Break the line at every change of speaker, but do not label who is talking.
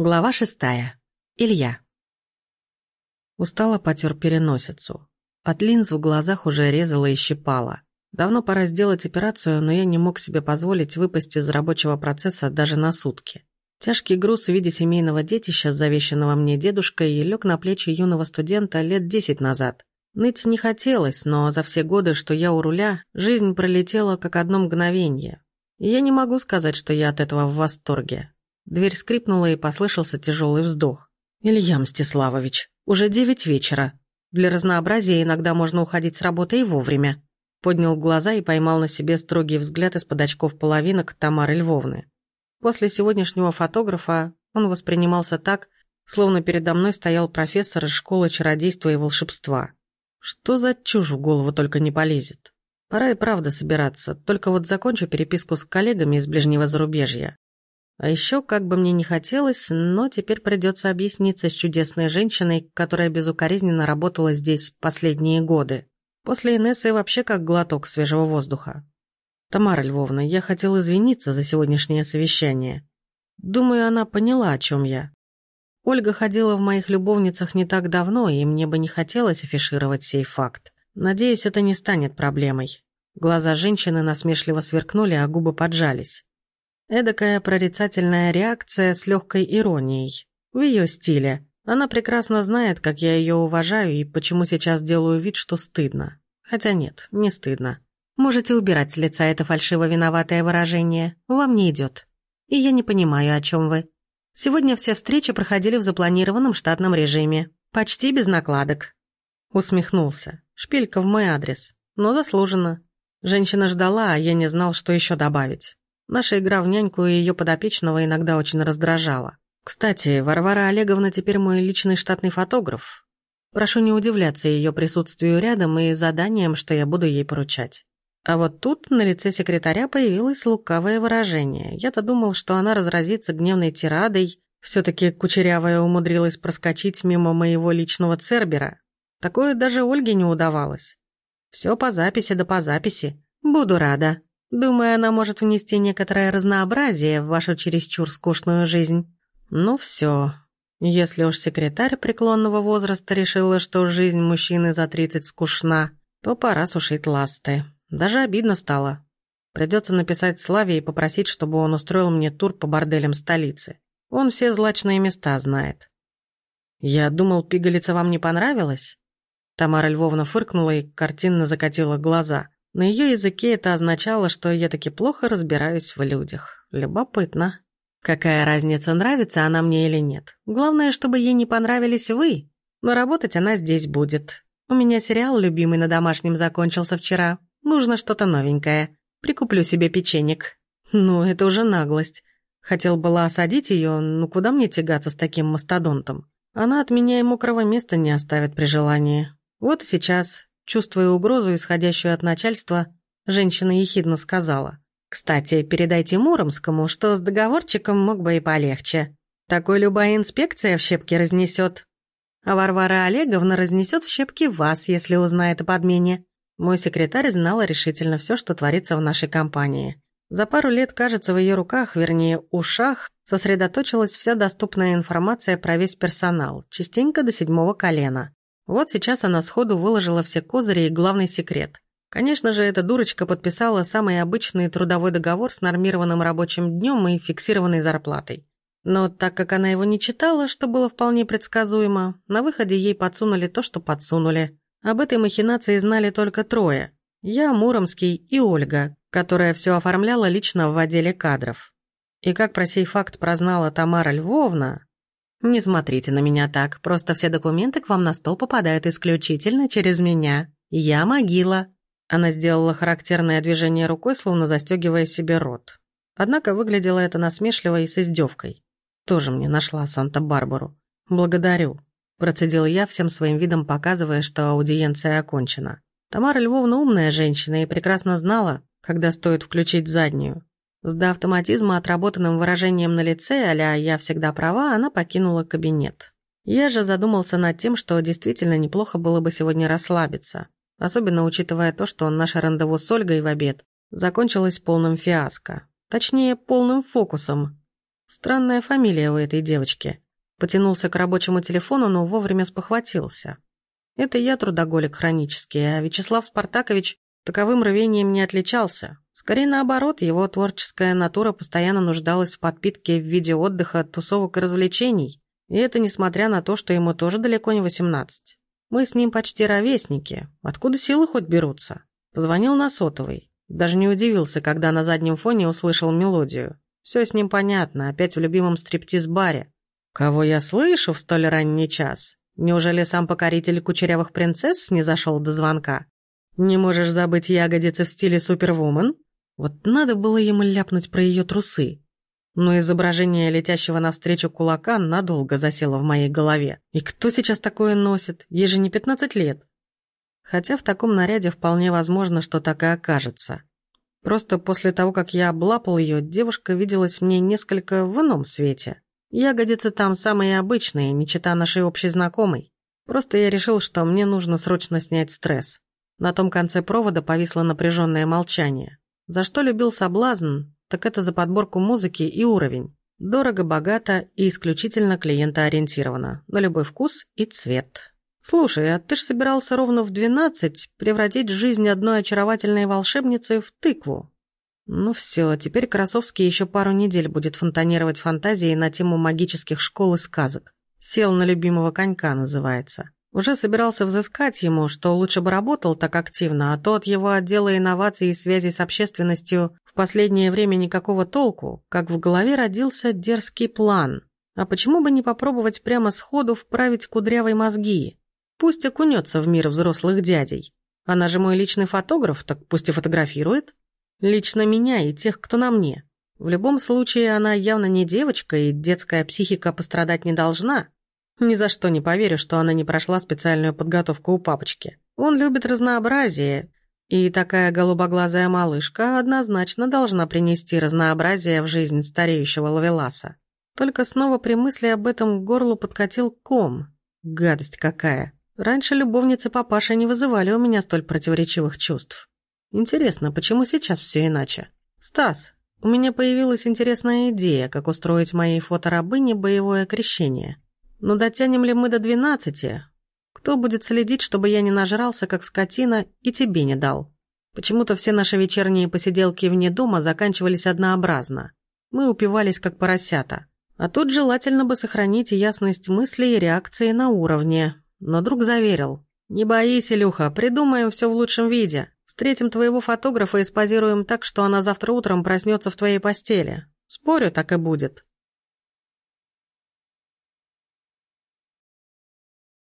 Глава шестая. Илья. Устало потер переносицу. От линз в глазах уже резало и щипало. Давно пора сделать операцию, но я не мог себе позволить выпасть из рабочего процесса даже на сутки. Тяжкий груз в виде семейного детища, завещанного мне дедушкой, лег на плечи юного студента лет десять назад. Ныть не хотелось, но за все годы, что я у руля, жизнь пролетела как одно мгновение. И я не могу сказать, что я от этого в восторге. Дверь скрипнула и послышался тяжелый вздох. «Илья Мстиславович, уже девять вечера. Для разнообразия иногда можно уходить с работы и вовремя». Поднял глаза и поймал на себе строгий взгляд из-под очков половинок Тамары Львовны. После сегодняшнего фотографа он воспринимался так, словно передо мной стоял профессор из школы чародейства и волшебства. Что за чушь в голову только не полезет? Пора и правда собираться, только вот закончу переписку с коллегами из ближнего зарубежья. А еще, как бы мне не хотелось, но теперь придется объясниться с чудесной женщиной, которая безукоризненно работала здесь последние годы. После Инессы вообще как глоток свежего воздуха. Тамара Львовна, я хотел извиниться за сегодняшнее совещание. Думаю, она поняла, о чем я. Ольга ходила в моих любовницах не так давно, и мне бы не хотелось афишировать сей факт. Надеюсь, это не станет проблемой. Глаза женщины насмешливо сверкнули, а губы поджались. Эдакая прорицательная реакция с легкой иронией. В ее стиле. Она прекрасно знает, как я ее уважаю и почему сейчас делаю вид, что стыдно. Хотя нет, не стыдно. Можете убирать с лица это фальшиво-виноватое выражение. Вам не идет. И я не понимаю, о чем вы. Сегодня все встречи проходили в запланированном штатном режиме. Почти без накладок. Усмехнулся. Шпилька в мой адрес. Но заслуженно. Женщина ждала, а я не знал, что еще добавить. Наша игра в няньку и ее подопечного иногда очень раздражала. Кстати, Варвара Олеговна теперь мой личный штатный фотограф. Прошу не удивляться ее присутствию рядом и заданиям, что я буду ей поручать. А вот тут на лице секретаря появилось лукавое выражение. Я-то думал, что она разразится гневной тирадой. Все-таки Кучерявая умудрилась проскочить мимо моего личного цербера. Такое даже Ольге не удавалось. Все по записи да по записи. Буду рада. Думаю, она может внести некоторое разнообразие в вашу чересчур скучную жизнь. Ну все. Если уж секретарь преклонного возраста решила, что жизнь мужчины за тридцать скучна, то пора сушить ласты. Даже обидно стало. Придется написать Славе и попросить, чтобы он устроил мне тур по борделям столицы. Он все злачные места знает. Я думал, пигалица вам не понравилась? Тамара Львовна фыркнула и картинно закатила глаза. На ее языке это означало, что я таки плохо разбираюсь в людях. Любопытно. Какая разница, нравится она мне или нет? Главное, чтобы ей не понравились вы. Но работать она здесь будет. У меня сериал любимый на домашнем закончился вчера. Нужно что-то новенькое. Прикуплю себе печенек. Ну, это уже наглость. Хотел было осадить ее, но куда мне тягаться с таким мастодонтом? Она от меня и мокрого места не оставит при желании. Вот и сейчас Чувствуя угрозу, исходящую от начальства, женщина ехидно сказала. «Кстати, передайте Муромскому, что с договорчиком мог бы и полегче. Такой любая инспекция в щепки разнесет. А Варвара Олеговна разнесет в щепки вас, если узнает о подмене». Мой секретарь знала решительно все, что творится в нашей компании. За пару лет, кажется, в ее руках, вернее, ушах, сосредоточилась вся доступная информация про весь персонал, частенько до седьмого колена. Вот сейчас она сходу выложила все козыри и главный секрет. Конечно же, эта дурочка подписала самый обычный трудовой договор с нормированным рабочим днем и фиксированной зарплатой. Но так как она его не читала, что было вполне предсказуемо, на выходе ей подсунули то, что подсунули. Об этой махинации знали только трое. Я, Муромский и Ольга, которая все оформляла лично в отделе кадров. И как про сей факт прознала Тамара Львовна, «Не смотрите на меня так, просто все документы к вам на стол попадают исключительно через меня. Я могила». Она сделала характерное движение рукой, словно застегивая себе рот. Однако выглядело это насмешливо и с издевкой. Тоже мне нашла Санта-Барбару. «Благодарю», – процедил я, всем своим видом показывая, что аудиенция окончена. Тамара Львовна умная женщина и прекрасно знала, когда стоит включить заднюю. С до автоматизма отработанным выражением на лице, а «я всегда права», она покинула кабинет. Я же задумался над тем, что действительно неплохо было бы сегодня расслабиться, особенно учитывая то, что наше рандеву с Ольгой в обед закончилось полным фиаско. Точнее, полным фокусом. Странная фамилия у этой девочки. Потянулся к рабочему телефону, но вовремя спохватился. Это я трудоголик хронический, а Вячеслав Спартакович таковым рвением не отличался. Скорее наоборот, его творческая натура постоянно нуждалась в подпитке в виде отдыха, тусовок и развлечений. И это несмотря на то, что ему тоже далеко не восемнадцать. Мы с ним почти ровесники. Откуда силы хоть берутся? Позвонил на сотовый. Даже не удивился, когда на заднем фоне услышал мелодию. Все с ним понятно, опять в любимом стриптиз-баре. Кого я слышу в столь ранний час? Неужели сам покоритель кучерявых принцесс не зашел до звонка? Не можешь забыть ягодицы в стиле супервумен? Вот надо было ему ляпнуть про ее трусы. Но изображение летящего навстречу кулака надолго засело в моей голове. И кто сейчас такое носит? Ей же не пятнадцать лет. Хотя в таком наряде вполне возможно, что так и окажется. Просто после того, как я облапал ее, девушка виделась мне несколько в ином свете. Ягодицы там самые обычные, не чита нашей общей знакомой. Просто я решил, что мне нужно срочно снять стресс. На том конце провода повисло напряженное молчание. За что любил соблазн, так это за подборку музыки и уровень. Дорого, богато и исключительно клиентоориентировано, на любой вкус и цвет. «Слушай, а ты ж собирался ровно в двенадцать превратить жизнь одной очаровательной волшебницы в тыкву. Ну все, теперь Красовский еще пару недель будет фонтанировать фантазией на тему магических школ и сказок. Сел на любимого конька, называется. Уже собирался взыскать ему, что лучше бы работал так активно, а то от его отдела инноваций и связи с общественностью в последнее время никакого толку, как в голове родился дерзкий план. А почему бы не попробовать прямо сходу вправить кудрявой мозги? Пусть окунется в мир взрослых дядей. Она же мой личный фотограф, так пусть и фотографирует. Лично меня и тех, кто на мне. В любом случае, она явно не девочка, и детская психика пострадать не должна. Ни за что не поверю, что она не прошла специальную подготовку у папочки. Он любит разнообразие, и такая голубоглазая малышка однозначно должна принести разнообразие в жизнь стареющего Лавеласа. Только снова при мысли об этом к горлу подкатил ком. Гадость какая. Раньше любовницы папаши не вызывали у меня столь противоречивых чувств. Интересно, почему сейчас все иначе? Стас, у меня появилась интересная идея, как устроить моей фоторабыне боевое крещение. Но дотянем ли мы до двенадцати? Кто будет следить, чтобы я не нажрался, как скотина, и тебе не дал? Почему-то все наши вечерние посиделки вне дома заканчивались однообразно. Мы упивались, как поросята. А тут желательно бы сохранить ясность мыслей и реакции на уровне. Но друг заверил. «Не боись, Илюха, придумаем все в лучшем виде. Встретим твоего фотографа и спозируем так, что она завтра утром проснется в твоей постели. Спорю, так и будет.